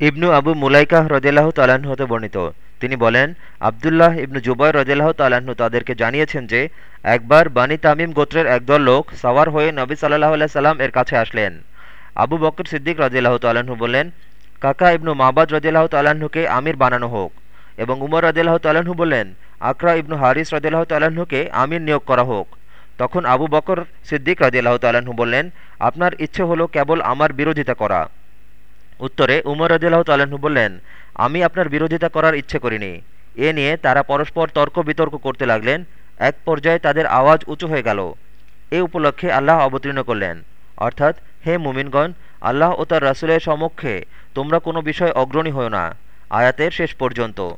ইবনু আবু মুলাইকাহ রদিল্লাহ তালাহ হতে বর্ণিত। তিনি বলেন, আবদুল্লাহ ইবনু জুবাই রদিল্লাহ তালাহ্ন তাদেরকে জানিয়েছেন যে, একবার বানি তামিম গোত্রের একদল লোক সাওয়ার হয়ে নবী সাল্লাহ আল্লাহ সাল্লাম এর কাছে আসলেন। আবু বকর সিদ্দিক রদিল্লাহ তালাহ্ন বললেন কাকা ইবনু মাবাদ রদিল্লাহ তালাহ্নকে আমির বানানো হোক এবং উমর রদিল্লাহ তালাহ্ন বললেন আকরা ইবনু হারিস রদিল্লাহ তালাহ্নকে আমির নিয়োগ করা হোক। তখন আবু বকর সিদ্দিক রদিল্লাহ তালাহ্ন বললেন, আপনার ইচ্ছে হলো কেবল আমার বিরোধিতা করা। উত্তরে উমর রদিল্লাহ তাল্লাহ্ন বললেন, আমি আপনার বিরোধিতা করার ইচ্ছে করিনি। এ নিয়ে তারা পরস্পর তর্ক বিতর্ক করতে লাগলেন। এক পর্যায়ে তাদের আওয়াজ উঁচু হয়ে গেল। এ উপলক্ষে আল্লাহ অবতীর্ণ করলেন। অর্থাৎ, হে মুমিনগণ, আল্লাহ ও তার রাসুলের সমক্ষে তোমরা কোনো বিষয় অগ্রণী হও না। আয়াতের শেষ পর্যন্ত।